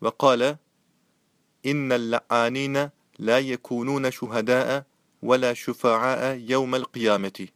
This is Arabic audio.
وقال إن اللعانين لا يكونون شهداء ولا شفعاء يوم القيامة.